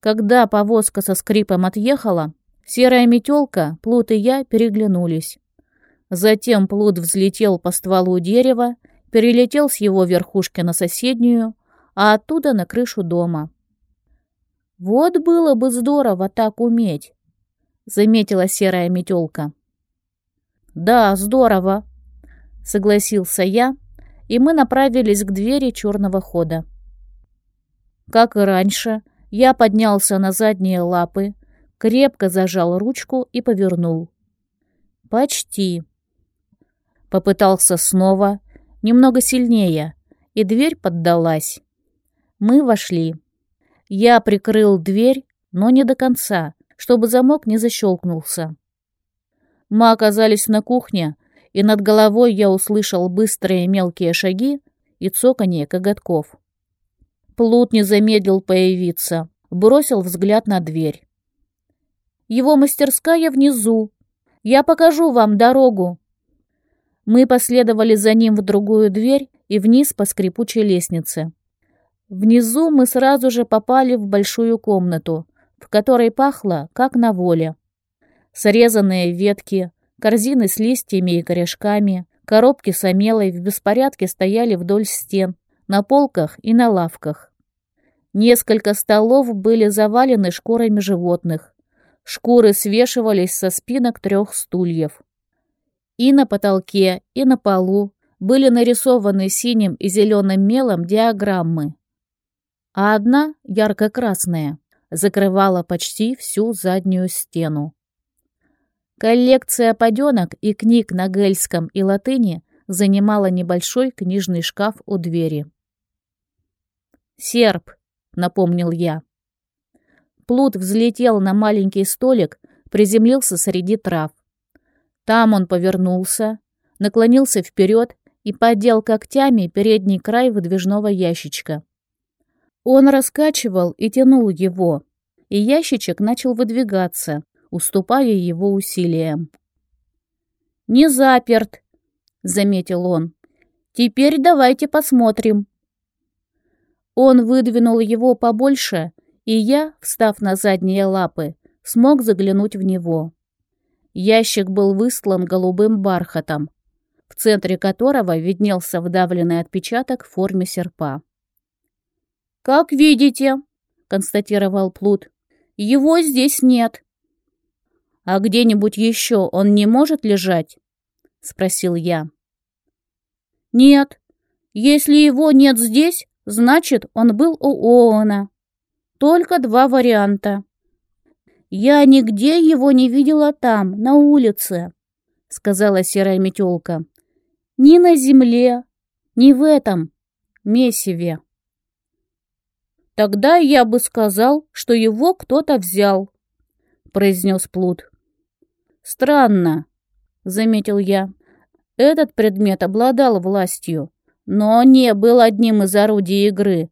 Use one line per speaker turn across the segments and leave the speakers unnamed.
Когда повозка со скрипом отъехала, серая метелка, Плут и я переглянулись. Затем Плут взлетел по стволу дерева, перелетел с его верхушки на соседнюю, а оттуда на крышу дома. «Вот было бы здорово так уметь», — заметила серая метелка. «Да, здорово», — согласился я, и мы направились к двери черного хода. Как и раньше, я поднялся на задние лапы, крепко зажал ручку и повернул. «Почти». Попытался снова, немного сильнее, и дверь поддалась. Мы вошли. Я прикрыл дверь, но не до конца, чтобы замок не защелкнулся. Мы оказались на кухне, и над головой я услышал быстрые мелкие шаги и цоканье коготков. Плут не замедлил появиться, бросил взгляд на дверь. «Его мастерская внизу. Я покажу вам дорогу». Мы последовали за ним в другую дверь и вниз по скрипучей лестнице. Внизу мы сразу же попали в большую комнату, в которой пахло, как на воле. Срезанные ветки, корзины с листьями и корешками, коробки с омелой в беспорядке стояли вдоль стен, на полках и на лавках. Несколько столов были завалены шкурами животных. Шкуры свешивались со спинок трех стульев. И на потолке, и на полу были нарисованы синим и зеленым мелом диаграммы, а одна, ярко-красная, закрывала почти всю заднюю стену. Коллекция паденок и книг на гельском и латыни занимала небольшой книжный шкаф у двери. «Серп», — напомнил я. Плут взлетел на маленький столик, приземлился среди трав. Там он повернулся, наклонился вперед и поддел когтями передний край выдвижного ящичка. Он раскачивал и тянул его, и ящичек начал выдвигаться, уступая его усилиям. «Не заперт», — заметил он. «Теперь давайте посмотрим». Он выдвинул его побольше, и я, встав на задние лапы, смог заглянуть в него. Ящик был выслан голубым бархатом, в центре которого виднелся вдавленный отпечаток в форме серпа. «Как видите», — констатировал Плут, — «его здесь нет». «А где-нибудь еще он не может лежать?» — спросил я. «Нет. Если его нет здесь, значит, он был у Оона. Только два варианта. Я нигде его не видела там, на улице», — сказала серая метелка. «Ни на земле, ни в этом месиве». Тогда я бы сказал, что его кто-то взял, произнес Плут. Странно, заметил я. Этот предмет обладал властью, но не был одним из орудий игры,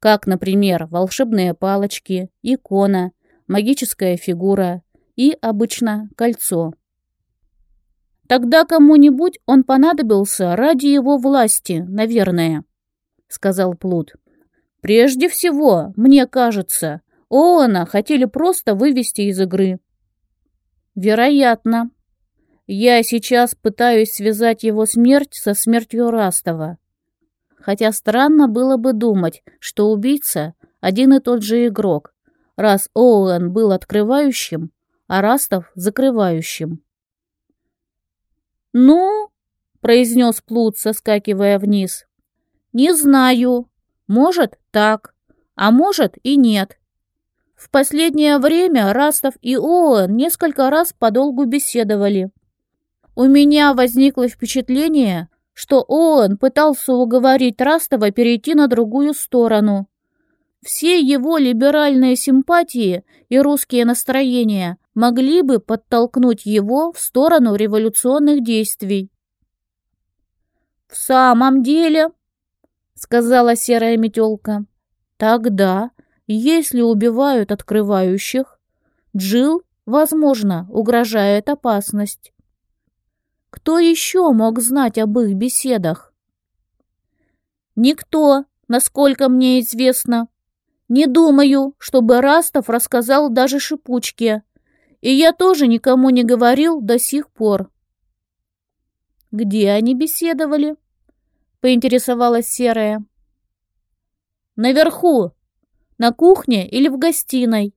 как, например, волшебные палочки, икона, магическая фигура и, обычно, кольцо. Тогда кому-нибудь он понадобился ради его власти, наверное, сказал Плут. Прежде всего, мне кажется, Оуэна хотели просто вывести из игры. Вероятно. Я сейчас пытаюсь связать его смерть со смертью Растова. Хотя странно было бы думать, что убийца — один и тот же игрок, раз Оуэн был открывающим, а Растов — закрывающим. «Ну?» — произнес Плут, соскакивая вниз. «Не знаю. Может, так, а может и нет. В последнее время Растов и Оуэн несколько раз подолгу беседовали. У меня возникло впечатление, что Оуэн пытался уговорить Растова перейти на другую сторону. Все его либеральные симпатии и русские настроения могли бы подтолкнуть его в сторону революционных действий. «В самом деле», сказала серая метелка. Тогда, если убивают открывающих, Джил, возможно, угрожает опасность. Кто еще мог знать об их беседах? Никто, насколько мне известно. Не думаю, чтобы Растов рассказал даже шипучке. И я тоже никому не говорил до сих пор. Где они беседовали? Поинтересовалась Серая. Наверху, на кухне или в гостиной.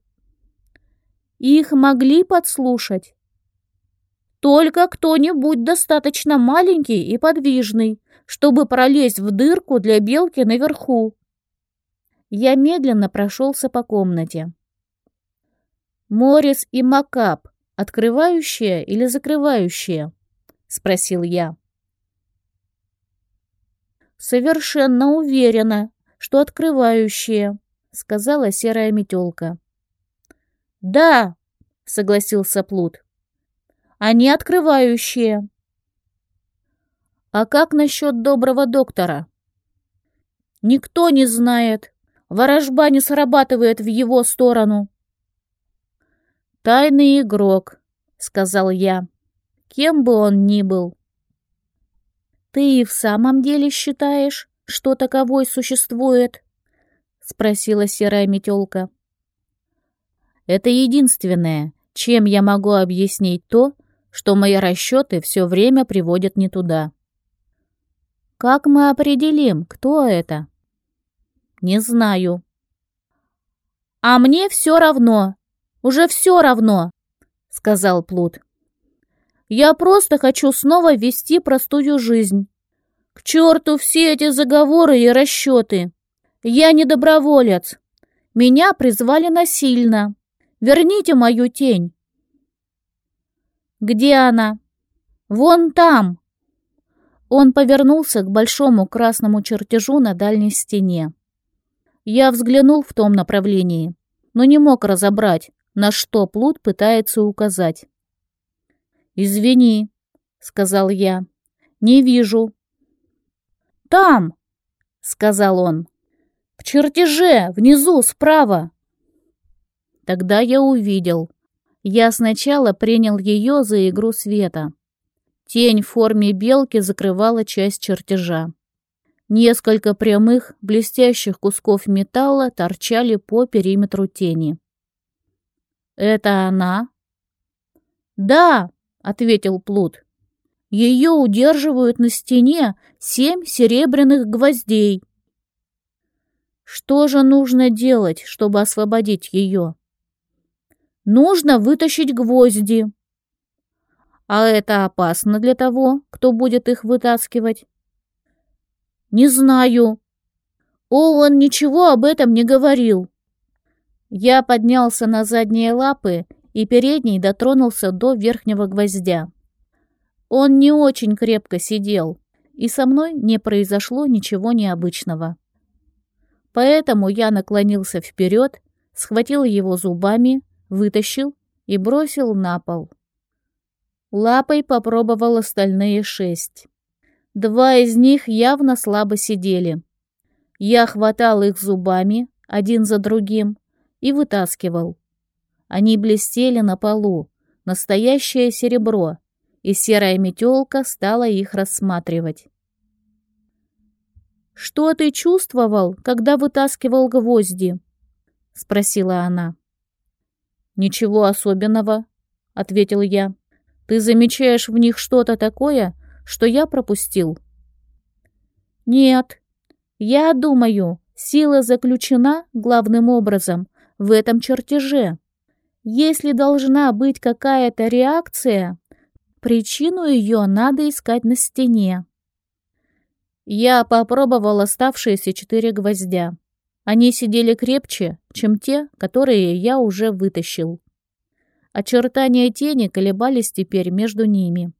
Их могли подслушать. Только кто-нибудь достаточно маленький и подвижный, чтобы пролезть в дырку для белки наверху. Я медленно прошелся по комнате. «Морис и Макап, открывающие или закрывающие?» — спросил я. «Совершенно уверена, что открывающие», — сказала серая метелка. «Да», — согласился Плут. «Они открывающие». «А как насчет доброго доктора?» «Никто не знает», Ворожба не срабатывает в его сторону. «Тайный игрок», — сказал я, — «кем бы он ни был». «Ты и в самом деле считаешь, что таковой существует?» — спросила серая метелка. «Это единственное, чем я могу объяснить то, что мои расчеты все время приводят не туда». «Как мы определим, кто это?» Не знаю. А мне все равно. Уже все равно, сказал Плут. Я просто хочу снова вести простую жизнь. К черту все эти заговоры и расчеты. Я не доброволец. Меня призвали насильно. Верните мою тень. Где она? Вон там. Он повернулся к большому красному чертежу на дальней стене. Я взглянул в том направлении, но не мог разобрать, на что Плут пытается указать. «Извини», — сказал я, — «не вижу». «Там», — сказал он, — «в чертеже, внизу, справа». Тогда я увидел. Я сначала принял ее за игру света. Тень в форме белки закрывала часть чертежа. Несколько прямых, блестящих кусков металла торчали по периметру тени. «Это она?» «Да», — ответил Плут. «Ее удерживают на стене семь серебряных гвоздей». «Что же нужно делать, чтобы освободить ее?» «Нужно вытащить гвозди». «А это опасно для того, кто будет их вытаскивать?» «Не знаю». Оуэн ничего об этом не говорил. Я поднялся на задние лапы и передний дотронулся до верхнего гвоздя. Он не очень крепко сидел, и со мной не произошло ничего необычного. Поэтому я наклонился вперед, схватил его зубами, вытащил и бросил на пол. Лапой попробовал остальные шесть. Два из них явно слабо сидели. Я хватал их зубами, один за другим, и вытаскивал. Они блестели на полу, настоящее серебро, и серая метелка стала их рассматривать. «Что ты чувствовал, когда вытаскивал гвозди?» — спросила она. «Ничего особенного», — ответил я. «Ты замечаешь в них что-то такое, что я пропустил? Нет. Я думаю, сила заключена, главным образом, в этом чертеже. Если должна быть какая-то реакция, причину ее надо искать на стене. Я попробовал оставшиеся четыре гвоздя. Они сидели крепче, чем те, которые я уже вытащил. Очертания тени колебались теперь между ними.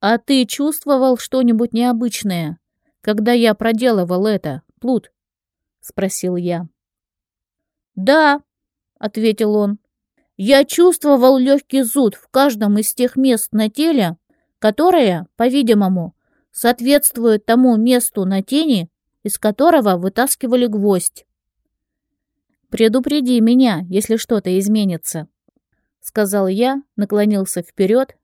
«А ты чувствовал что-нибудь необычное, когда я проделывал это, Плут?» — спросил я. «Да», — ответил он, — «я чувствовал легкий зуд в каждом из тех мест на теле, которое, по-видимому, соответствует тому месту на тени, из которого вытаскивали гвоздь. «Предупреди меня, если что-то изменится», — сказал я, наклонился вперед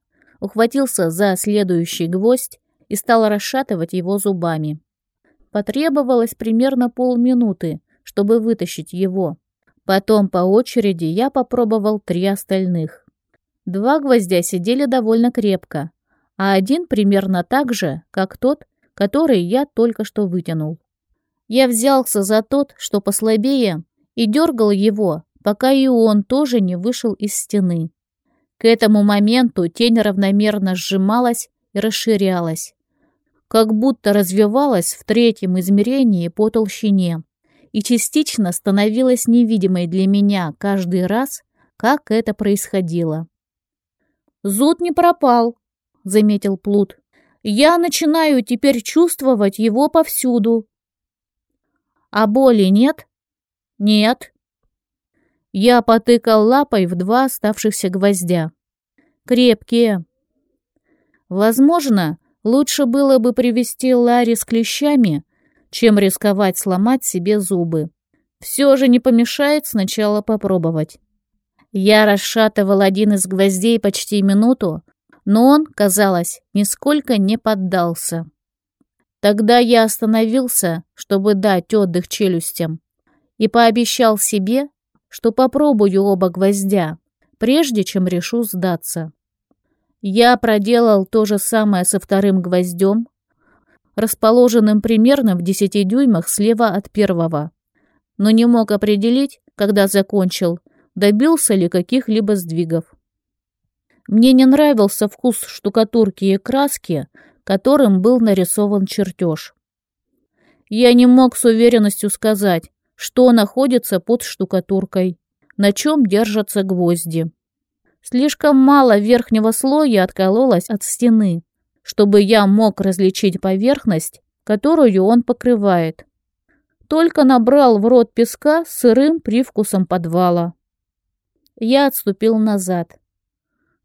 ухватился за следующий гвоздь и стал расшатывать его зубами. Потребовалось примерно полминуты, чтобы вытащить его. Потом по очереди я попробовал три остальных. Два гвоздя сидели довольно крепко, а один примерно так же, как тот, который я только что вытянул. Я взялся за тот, что послабее, и дергал его, пока и он тоже не вышел из стены. К этому моменту тень равномерно сжималась и расширялась, как будто развивалась в третьем измерении по толщине и частично становилась невидимой для меня каждый раз, как это происходило. «Зуд не пропал», — заметил Плут. «Я начинаю теперь чувствовать его повсюду». «А боли нет?» «Нет». Я потыкал лапой в два оставшихся гвоздя. «Крепкие». Возможно, лучше было бы привести Ларри с клещами, чем рисковать сломать себе зубы. Все же не помешает сначала попробовать. Я расшатывал один из гвоздей почти минуту, но он, казалось, нисколько не поддался. Тогда я остановился, чтобы дать отдых челюстям, и пообещал себе, что попробую оба гвоздя, прежде чем решу сдаться. Я проделал то же самое со вторым гвоздем, расположенным примерно в 10 дюймах слева от первого, но не мог определить, когда закончил, добился ли каких-либо сдвигов. Мне не нравился вкус штукатурки и краски, которым был нарисован чертеж. Я не мог с уверенностью сказать, что находится под штукатуркой, на чем держатся гвозди. Слишком мало верхнего слоя откололось от стены, чтобы я мог различить поверхность, которую он покрывает. Только набрал в рот песка с сырым привкусом подвала. Я отступил назад.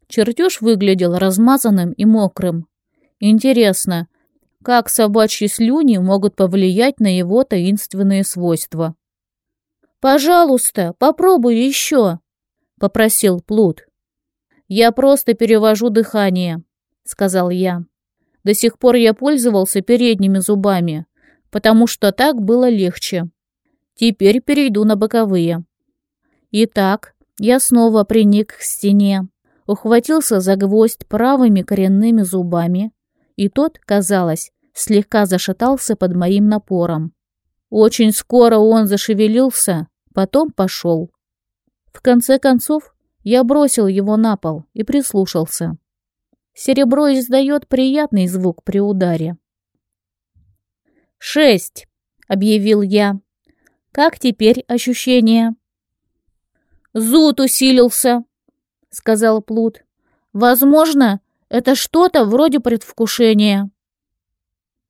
Чертеж выглядел размазанным и мокрым. Интересно, как собачьи слюни могут повлиять на его таинственные свойства? «Пожалуйста, попробуй еще», — попросил Плут. «Я просто перевожу дыхание», — сказал я. До сих пор я пользовался передними зубами, потому что так было легче. Теперь перейду на боковые. Итак, я снова приник к стене, ухватился за гвоздь правыми коренными зубами, и тот, казалось, слегка зашатался под моим напором. Очень скоро он зашевелился, потом пошел. В конце концов, я бросил его на пол и прислушался. Серебро издает приятный звук при ударе. «Шесть!» — объявил я. «Как теперь ощущение?» «Зуд усилился», — сказал Плут. «Возможно, это что-то вроде предвкушения».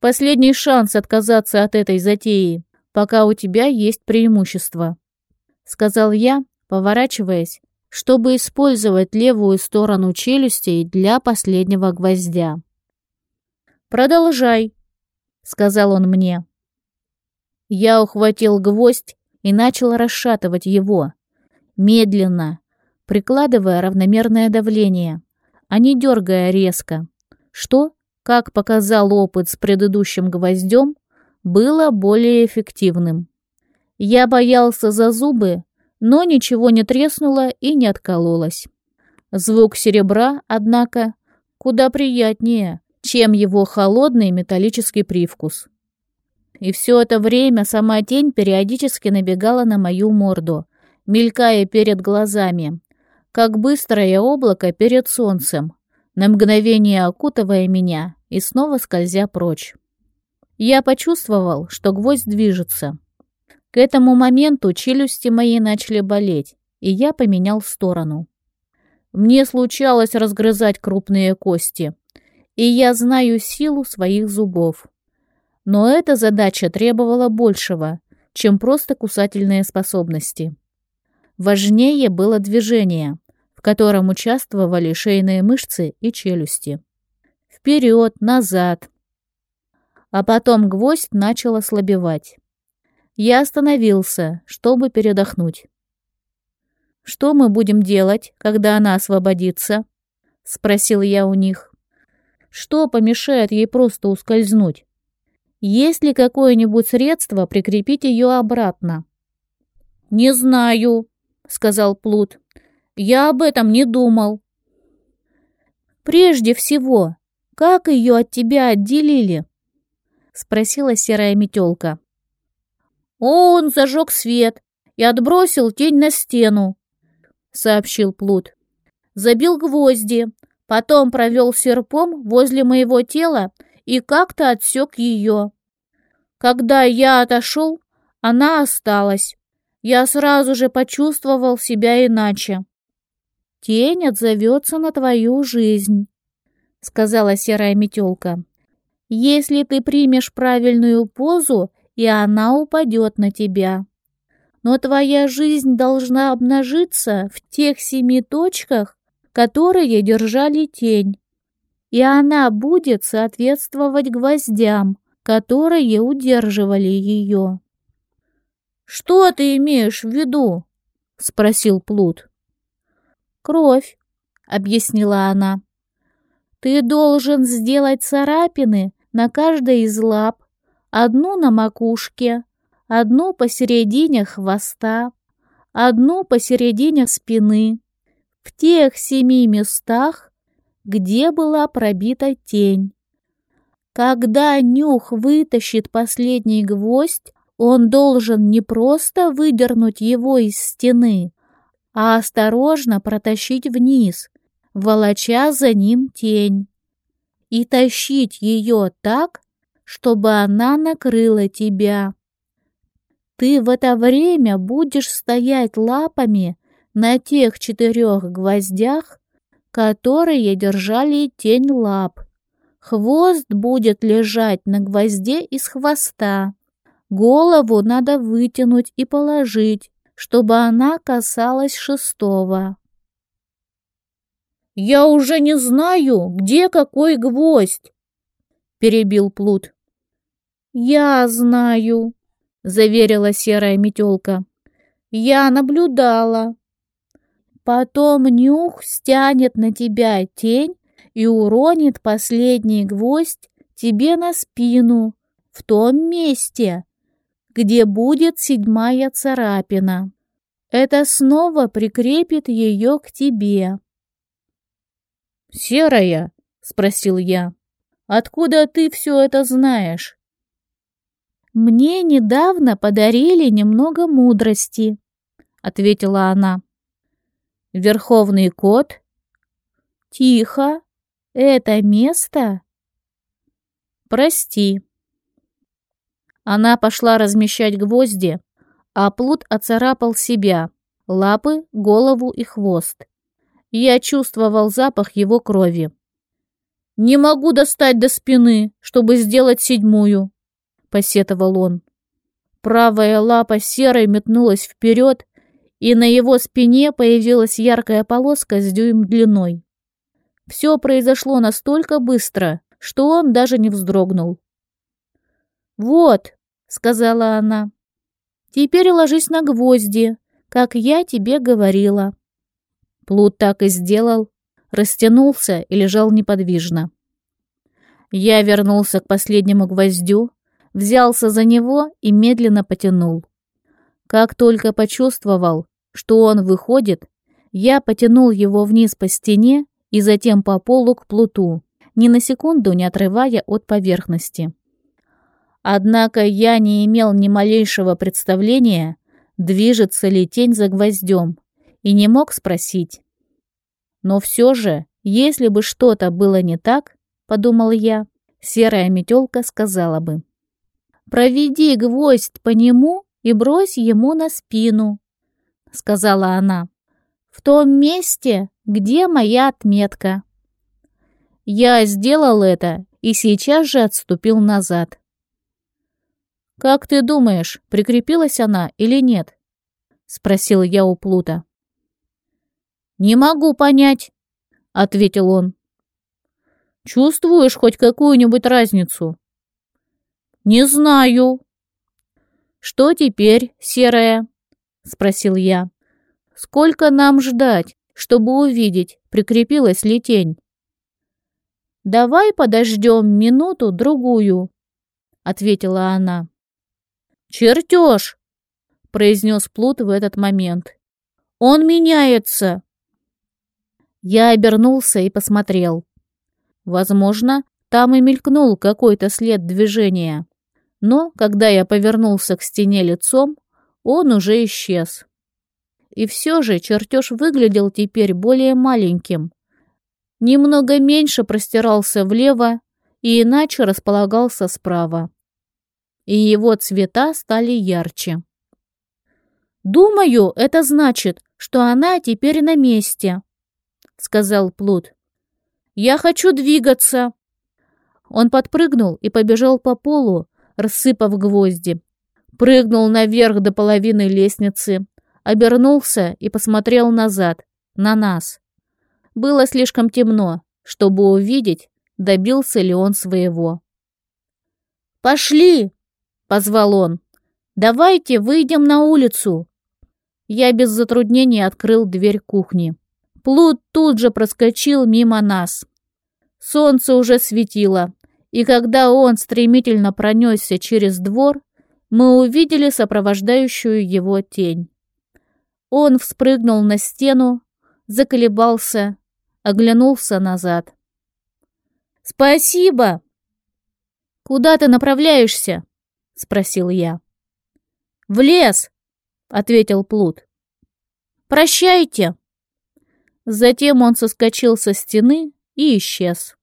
«Последний шанс отказаться от этой затеи, пока у тебя есть преимущество», — сказал я, поворачиваясь чтобы использовать левую сторону челюстей для последнего гвоздя. «Продолжай», — сказал он мне. Я ухватил гвоздь и начал расшатывать его, медленно, прикладывая равномерное давление, а не дергая резко, что, как показал опыт с предыдущим гвоздем, было более эффективным. Я боялся за зубы, но ничего не треснуло и не откололось. Звук серебра, однако, куда приятнее, чем его холодный металлический привкус. И все это время сама тень периодически набегала на мою морду, мелькая перед глазами, как быстрое облако перед солнцем, на мгновение окутывая меня и снова скользя прочь. Я почувствовал, что гвоздь движется. К этому моменту челюсти мои начали болеть, и я поменял сторону. Мне случалось разгрызать крупные кости, и я знаю силу своих зубов. Но эта задача требовала большего, чем просто кусательные способности. Важнее было движение, в котором участвовали шейные мышцы и челюсти. Вперед, назад. А потом гвоздь начал ослабевать. Я остановился, чтобы передохнуть. «Что мы будем делать, когда она освободится?» — спросил я у них. «Что помешает ей просто ускользнуть? Есть ли какое-нибудь средство прикрепить ее обратно?» «Не знаю», — сказал Плут. «Я об этом не думал». «Прежде всего, как ее от тебя отделили?» — спросила серая метелка. «Он зажег свет и отбросил тень на стену», — сообщил Плут. «Забил гвозди, потом провел серпом возле моего тела и как-то отсек ее. Когда я отошел, она осталась. Я сразу же почувствовал себя иначе. «Тень отзовется на твою жизнь», — сказала серая метелка. «Если ты примешь правильную позу, и она упадет на тебя. Но твоя жизнь должна обнажиться в тех семи точках, которые держали тень, и она будет соответствовать гвоздям, которые удерживали ее. «Что ты имеешь в виду?» — спросил Плут. «Кровь», — объяснила она. «Ты должен сделать царапины на каждой из лап, одну на макушке, одну посередине хвоста, одну посередине спины, в тех семи местах, где была пробита тень. Когда нюх вытащит последний гвоздь, он должен не просто выдернуть его из стены, а осторожно протащить вниз, волоча за ним тень, и тащить ее так, чтобы она накрыла тебя. Ты в это время будешь стоять лапами на тех четырех гвоздях, которые держали тень лап. Хвост будет лежать на гвозде из хвоста. Голову надо вытянуть и положить, чтобы она касалась шестого. «Я уже не знаю, где какой гвоздь!» — перебил Плут. «Я знаю», — заверила серая метелка. «Я наблюдала. Потом нюх стянет на тебя тень и уронит последний гвоздь тебе на спину, в том месте, где будет седьмая царапина. Это снова прикрепит ее к тебе. «Серая?» — спросил я. «Откуда ты все это знаешь?» «Мне недавно подарили немного мудрости», — ответила она. «Верховный кот?» «Тихо. Это место?» «Прости», она пошла размещать гвозди, а плут оцарапал себя, лапы, голову и хвост. Я чувствовал запах его крови. «Не могу достать до спины, чтобы сделать седьмую», — посетовал он. Правая лапа серой метнулась вперед, и на его спине появилась яркая полоска с дюйм длиной. Все произошло настолько быстро, что он даже не вздрогнул. «Вот», сказала она. «Теперь ложись на гвозди, как я тебе говорила». Плут так и сделал, растянулся и лежал неподвижно. Я вернулся к последнему гвоздю, взялся за него и медленно потянул. Как только почувствовал, что он выходит, я потянул его вниз по стене и затем по полу к плуту, ни на секунду не отрывая от поверхности. Однако я не имел ни малейшего представления, движется ли тень за гвоздем, и не мог спросить. Но все же, если бы что-то было не так, подумал я, серая метелка сказала бы. «Проведи гвоздь по нему и брось ему на спину», — сказала она, — «в том месте, где моя отметка». Я сделал это и сейчас же отступил назад. «Как ты думаешь, прикрепилась она или нет?» — спросил я у Плута. «Не могу понять», — ответил он. «Чувствуешь хоть какую-нибудь разницу?» «Не знаю». «Что теперь, серая?» — спросил я. «Сколько нам ждать, чтобы увидеть, прикрепилась ли тень?» «Давай подождем минуту-другую», — ответила она. «Чертеж!» — произнес Плут в этот момент. «Он меняется!» Я обернулся и посмотрел. Возможно, там и мелькнул какой-то след движения. Но, когда я повернулся к стене лицом, он уже исчез. И все же чертеж выглядел теперь более маленьким. Немного меньше простирался влево и иначе располагался справа. И его цвета стали ярче. «Думаю, это значит, что она теперь на месте», — сказал Плут. «Я хочу двигаться». Он подпрыгнул и побежал по полу, рассыпав гвозди. Прыгнул наверх до половины лестницы, обернулся и посмотрел назад, на нас. Было слишком темно, чтобы увидеть, добился ли он своего. «Пошли!» — позвал он. «Давайте выйдем на улицу!» Я без затруднений открыл дверь кухни. Плут тут же проскочил мимо нас. Солнце уже светило, и когда он стремительно пронесся через двор, мы увидели сопровождающую его тень. Он вспрыгнул на стену, заколебался, оглянулся назад. «Спасибо!» «Куда ты направляешься?» — спросил я. «В лес!» — ответил Плут. «Прощайте!» Затем он соскочил со стены и исчез.